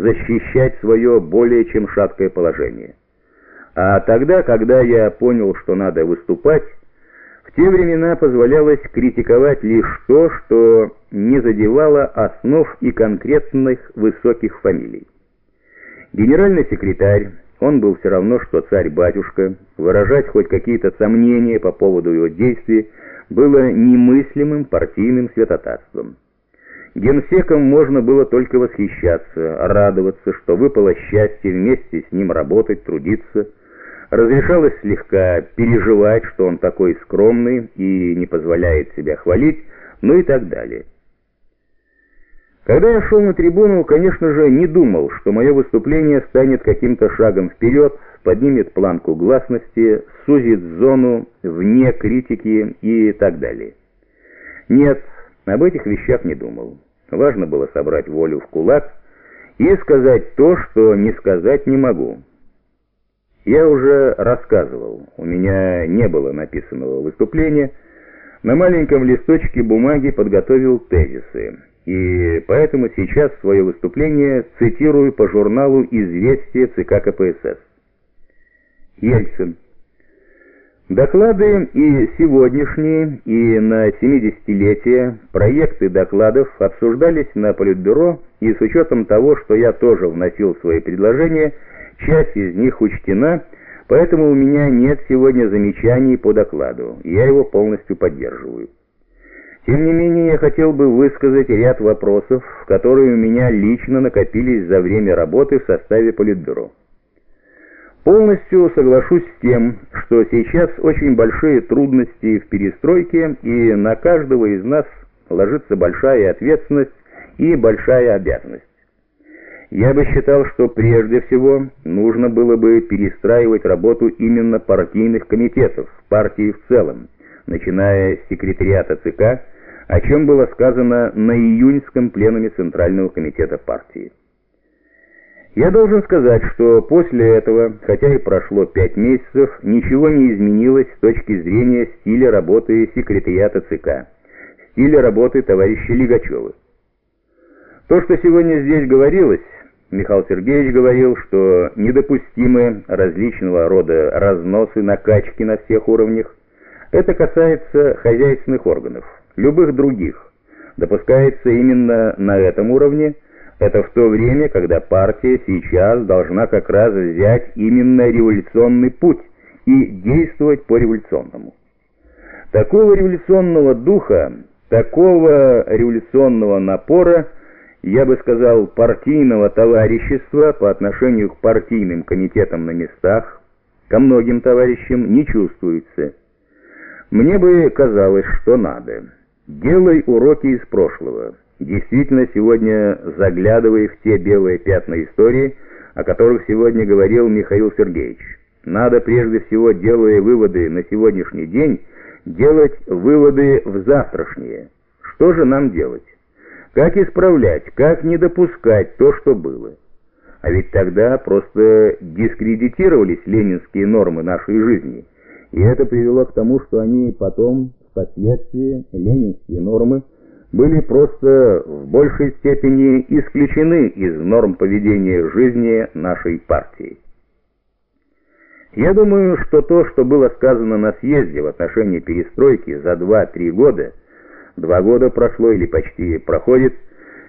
защищать свое более чем шаткое положение. А тогда, когда я понял, что надо выступать, в те времена позволялось критиковать лишь то, что не задевало основ и конкретных высоких фамилий. Генеральный секретарь, он был все равно, что царь-батюшка, выражать хоть какие-то сомнения по поводу его действий было немыслимым партийным святотатством. Генсеком можно было только восхищаться, радоваться, что выпало счастье вместе с ним работать, трудиться. Разрешалось слегка переживать, что он такой скромный и не позволяет себя хвалить, ну и так далее. Когда я шел на трибуну, конечно же, не думал, что мое выступление станет каким-то шагом вперед, поднимет планку гласности, сузит зону вне критики и так далее. Нет, об этих вещах не думал. Важно было собрать волю в кулак и сказать то, что не сказать не могу. Я уже рассказывал, у меня не было написанного выступления, на маленьком листочке бумаги подготовил тезисы. И поэтому сейчас свое выступление цитирую по журналу «Известия ЦК КПСС». Ельцин. Доклады и сегодняшние, и на 70-летие проекты докладов обсуждались на Политбюро, и с учетом того, что я тоже вносил свои предложения, часть из них учтена, поэтому у меня нет сегодня замечаний по докладу, я его полностью поддерживаю. Тем не менее, я хотел бы высказать ряд вопросов, которые у меня лично накопились за время работы в составе Политбюро. Полностью соглашусь с тем, что сейчас очень большие трудности в перестройке, и на каждого из нас ложится большая ответственность и большая обязанность. Я бы считал, что прежде всего нужно было бы перестраивать работу именно партийных комитетов, партии в целом, начиная с секретариата ЦК, о чем было сказано на июньском пленуме Центрального комитета партии. Я должен сказать, что после этого, хотя и прошло пять месяцев, ничего не изменилось с точки зрения стиля работы секретариата ЦК, стиля работы товарища Лигачева. То, что сегодня здесь говорилось, Михаил Сергеевич говорил, что недопустимы различного рода разносы, накачки на всех уровнях. Это касается хозяйственных органов любых других, допускается именно на этом уровне, это в то время, когда партия сейчас должна как раз взять именно революционный путь и действовать по революционному. Такого революционного духа, такого революционного напора, я бы сказал, партийного товарищества по отношению к партийным комитетам на местах, ко многим товарищам не чувствуется. Мне бы казалось, что надо. Делай уроки из прошлого. Действительно, сегодня заглядывая в те белые пятна истории, о которых сегодня говорил Михаил Сергеевич. Надо прежде всего, делая выводы на сегодняшний день, делать выводы в завтрашнее. Что же нам делать? Как исправлять, как не допускать то, что было? А ведь тогда просто дискредитировались ленинские нормы нашей жизни, и это привело к тому, что они потом Впоследствии ленинские нормы были просто в большей степени исключены из норм поведения жизни нашей партии. Я думаю, что то, что было сказано на съезде в отношении перестройки за 2-3 года, два года прошло или почти проходит,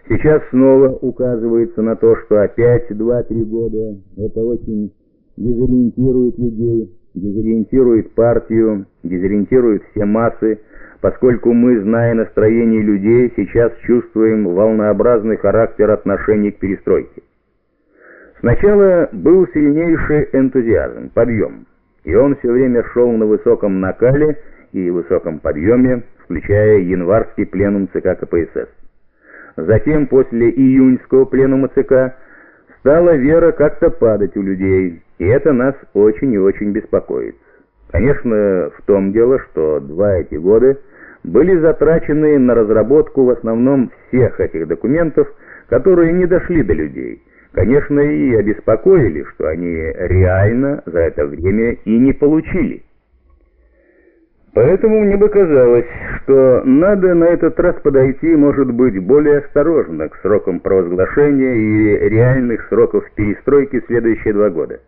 сейчас снова указывается на то, что опять 2-3 года, это очень дезориентирует людей, дезориентирует партию, дезориентирует все массы, поскольку мы, зная настроение людей, сейчас чувствуем волнообразный характер отношений к перестройке. Сначала был сильнейший энтузиазм, подъем, и он все время шел на высоком накале и высоком подъеме, включая январский пленум ЦК КПСС. Затем, после июньского пленума ЦК, стала вера как-то падать у людей, и это нас очень и очень беспокоит. Конечно, в том дело, что два эти года были затрачены на разработку в основном всех этих документов, которые не дошли до людей. Конечно, и обеспокоили, что они реально за это время и не получили. Поэтому мне бы казалось, что надо на этот раз подойти, может быть, более осторожно к срокам провозглашения и реальных сроков перестройки следующие два года.